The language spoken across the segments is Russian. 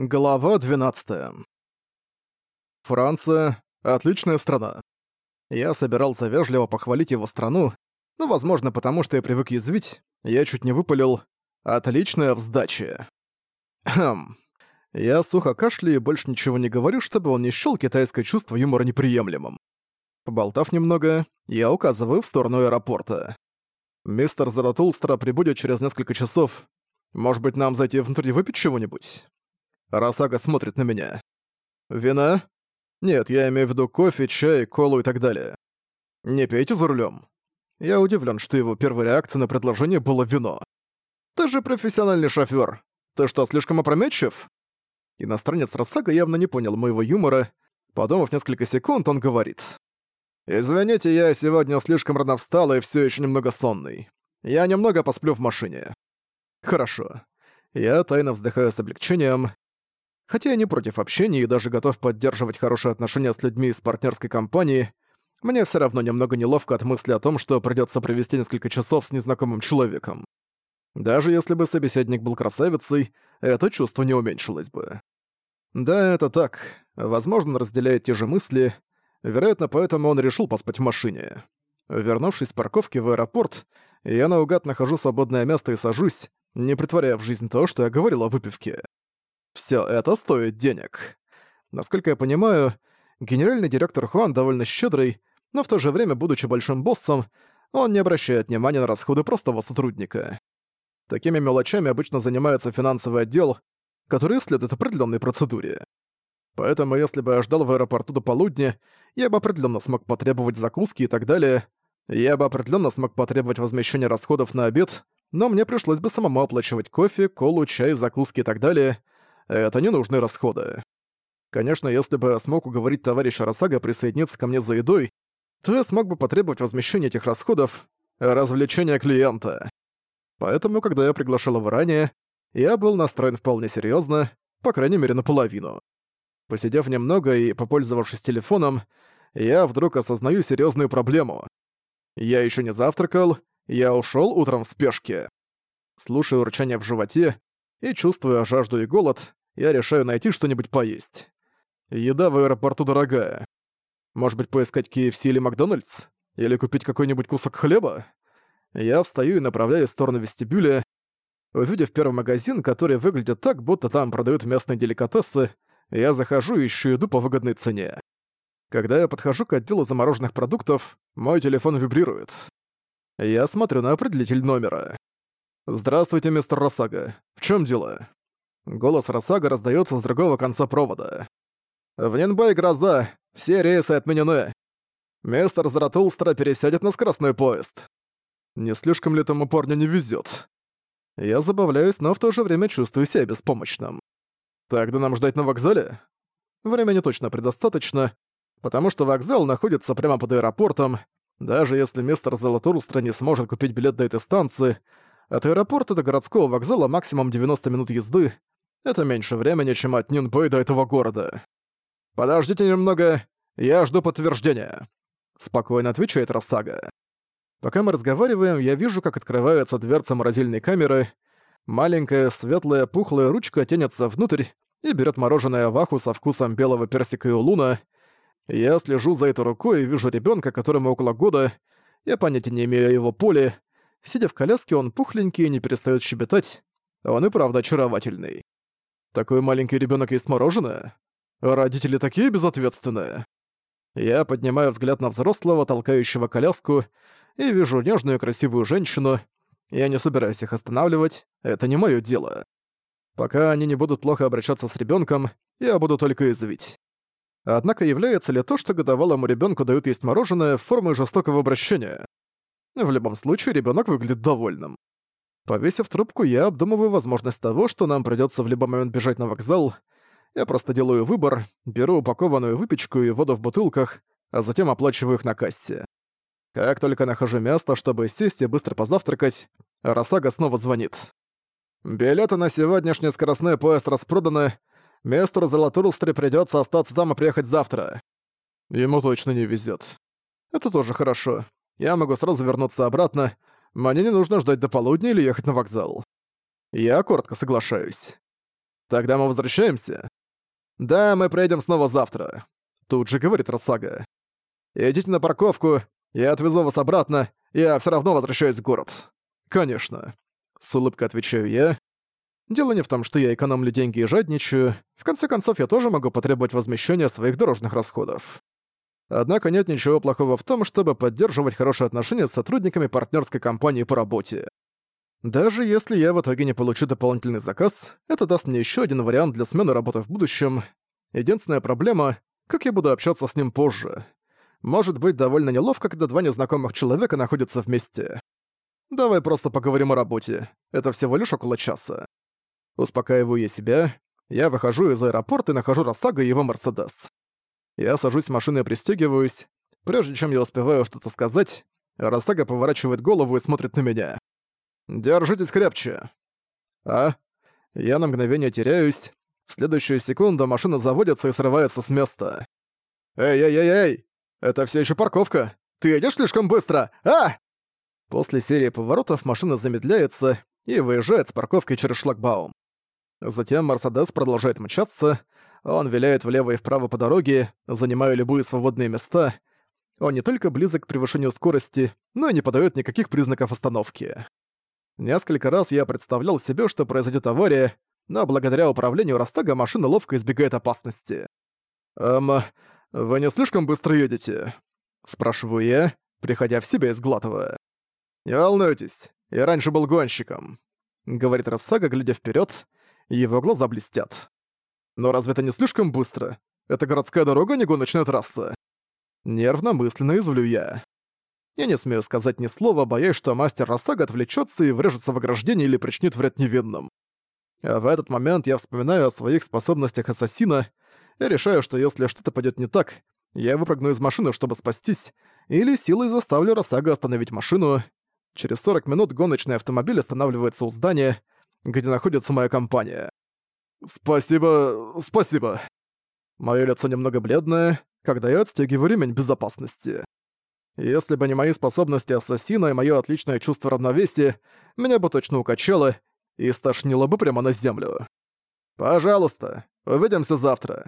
Глава 12. Франция — отличная страна. Я собирался вежливо похвалить его страну, но, возможно, потому что я привык язвить, я чуть не выпалил «отличная в Хм. Я сухо кашляю и больше ничего не говорю, чтобы он не счёл китайское чувство юмора неприемлемым. Поболтав немного, я указываю в сторону аэропорта. Мистер Заратулстра прибудет через несколько часов. Может быть, нам зайти внутрь и выпить чего-нибудь? Росага смотрит на меня. «Вина? Нет, я имею в виду кофе, чай, колу и так далее. Не пейте за рулем. Я удивлен, что его первая реакция на предложение было вино. «Ты же профессиональный шофёр. Ты что, слишком опрометчив?» Иностранец Росага явно не понял моего юмора. Подумав несколько секунд, он говорит. «Извините, я сегодня слишком рано встал и всё ещё немного сонный. Я немного посплю в машине». «Хорошо». Я тайно вздыхаю с облегчением. Хотя я не против общения и даже готов поддерживать хорошие отношения с людьми из партнерской компании, мне все равно немного неловко от мысли о том, что придется провести несколько часов с незнакомым человеком. Даже если бы собеседник был красавицей, это чувство не уменьшилось бы. Да, это так. Возможно, он разделяет те же мысли. Вероятно, поэтому он решил поспать в машине. Вернувшись с парковки в аэропорт, я наугад нахожу свободное место и сажусь, не притворяя в жизнь то, что я говорил о выпивке. Все это стоит денег. Насколько я понимаю, генеральный директор Хуан довольно щедрый, но в то же время, будучи большим боссом, он не обращает внимания на расходы простого сотрудника. Такими мелочами обычно занимается финансовый отдел, который следует определенной процедуре. Поэтому если бы я ждал в аэропорту до полудня, я бы определенно смог потребовать закуски и так далее. Я бы определенно смог потребовать возмещения расходов на обед, но мне пришлось бы самому оплачивать кофе, колу, чай, закуски и так далее — это ненужные расходы. Конечно, если бы я смог уговорить товарища Росага присоединиться ко мне за едой, то я смог бы потребовать возмещения этих расходов, развлечения клиента. Поэтому, когда я приглашал его ранее, я был настроен вполне серьезно, по крайней мере наполовину. Посидев немного и попользовавшись телефоном, я вдруг осознаю серьезную проблему. Я еще не завтракал, я ушел утром в спешке. Слушаю урчание в животе и, чувствуя жажду и голод, я решаю найти что-нибудь поесть. Еда в аэропорту дорогая. Может быть, поискать KFC или Макдональдс? Или купить какой-нибудь кусок хлеба? Я встаю и направляюсь в сторону вестибюля. Увидев первый магазин, который выглядит так, будто там продают местные деликатесы, я захожу и ищу еду по выгодной цене. Когда я подхожу к отделу замороженных продуктов, мой телефон вибрирует. Я смотрю на определитель номера. «Здравствуйте, мистер Росага. В чем дело?» Голос Росага раздается с другого конца провода. «В Нинбай гроза. Все рейсы отменены. Мистер Заратулстра пересядет на скоростной поезд. Не слишком ли этому парню не везет? Я забавляюсь, но в то же время чувствую себя беспомощным. Тогда нам ждать на вокзале? Времени точно предостаточно, потому что вокзал находится прямо под аэропортом. Даже если мистер Золотурстра не сможет купить билет до этой станции, от аэропорта до городского вокзала максимум 90 минут езды, это меньше времени, чем от Нинбэй до этого города. «Подождите немного, я жду подтверждения», — спокойно отвечает Росага. Пока мы разговариваем, я вижу, как открывается дверца морозильной камеры, маленькая, светлая, пухлая ручка тянется внутрь и берет мороженое ваху со вкусом белого персика и луна. Я слежу за этой рукой и вижу ребенка, которому около года, я понятия не имею о его поле. Сидя в коляске, он пухленький и не перестает щебетать. Он и правда очаровательный. Такой маленький ребенок есть мороженое? Родители такие безответственные. Я поднимаю взгляд на взрослого, толкающего коляску, и вижу нежную красивую женщину. Я не собираюсь их останавливать, это не мое дело. Пока они не будут плохо обращаться с ребенком, я буду только извить. Однако является ли то, что годовалому ребенку дают есть мороженое, формой жестокого обращения? В любом случае, ребенок выглядит довольным. Повесив трубку, я обдумываю возможность того, что нам придётся в любой момент бежать на вокзал. Я просто делаю выбор, беру упакованную выпечку и воду в бутылках, а затем оплачиваю их на кассе. Как только нахожу место, чтобы сесть и быстро позавтракать, Росага снова звонит. «Билеты на сегодняшний скоростной поезд распроданы. Мистеру Золотурустре придётся остаться там и приехать завтра». Ему точно не везёт. Это тоже хорошо. Я могу сразу вернуться обратно, мне не нужно ждать до полудня или ехать на вокзал. Я коротко соглашаюсь. Тогда мы возвращаемся? Да, мы приедем снова завтра. Тут же говорит Росага. Идите на парковку, я отвезу вас обратно, я все равно возвращаюсь в город. Конечно. С улыбкой отвечаю я. Дело не в том, что я экономлю деньги и жадничаю. В конце концов, я тоже могу потребовать возмещения своих дорожных расходов. Однако нет ничего плохого в том, чтобы поддерживать хорошие отношения с сотрудниками партнерской компании по работе. Даже если я в итоге не получу дополнительный заказ, это даст мне еще один вариант для смены работы в будущем. Единственная проблема — как я буду общаться с ним позже. Может быть довольно неловко, когда два незнакомых человека находятся вместе. Давай просто поговорим о работе. Это всего лишь около часа. Успокаиваю я себя. Я выхожу из аэропорта и нахожу Росага и его Мерседес. Я сажусь в машину и пристегиваюсь. Прежде чем я успеваю что-то сказать, Росага поворачивает голову и смотрит на меня. «Держитесь крепче». «А?» Я на мгновение теряюсь. В следующую секунду машина заводится и срывается с места. «Эй-эй-эй-эй! Это все еще парковка! Ты едешь слишком быстро! А!» После серии поворотов машина замедляется и выезжает с парковки через шлагбаум. Затем Мерседес продолжает мчаться, он виляет влево и вправо по дороге, занимая любые свободные места. Он не только близок к превышению скорости, но и не подает никаких признаков остановки. Несколько раз я представлял себе, что произойдет авария, но благодаря управлению Растага машина ловко избегает опасности. «Эм, вы не слишком быстро едете?» Спрашиваю я, приходя в себя и сглатывая. «Не волнуйтесь, я раньше был гонщиком», — говорит Рассага, глядя вперед, его глаза блестят. «Но разве это не слишком быстро? Это городская дорога, не гоночная трасса?» Нервно мысленно извлю я. Я не смею сказать ни слова, боясь, что мастер Растага отвлечется и врежется в ограждение или причинит вред невинным. А в этот момент я вспоминаю о своих способностях ассасина и решаю, что если что-то пойдет не так, я выпрыгну из машины, чтобы спастись, или силой заставлю Росага остановить машину. Через 40 минут гоночный автомобиль останавливается у здания, где находится моя компания. «Спасибо, спасибо». Моё лицо немного бледное, когда я отстегиваю ремень безопасности. Если бы не мои способности ассасина и моё отличное чувство равновесия, меня бы точно укачало и стошнило бы прямо на землю. «Пожалуйста, увидимся завтра».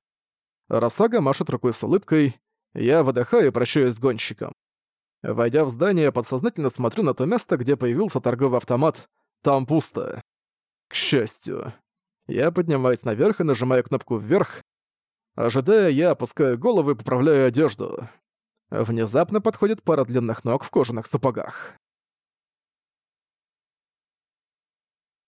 Росага машет рукой с улыбкой, я выдыхаю и прощаюсь с гонщиком. Войдя в здание, подсознательно смотрю на то место, где появился торговый автомат. Там пусто. К счастью. Я поднимаюсь наверх и нажимаю кнопку «Вверх». Ожидая, я опускаю голову и поправляю одежду. Внезапно подходит пара длинных ног в кожаных сапогах.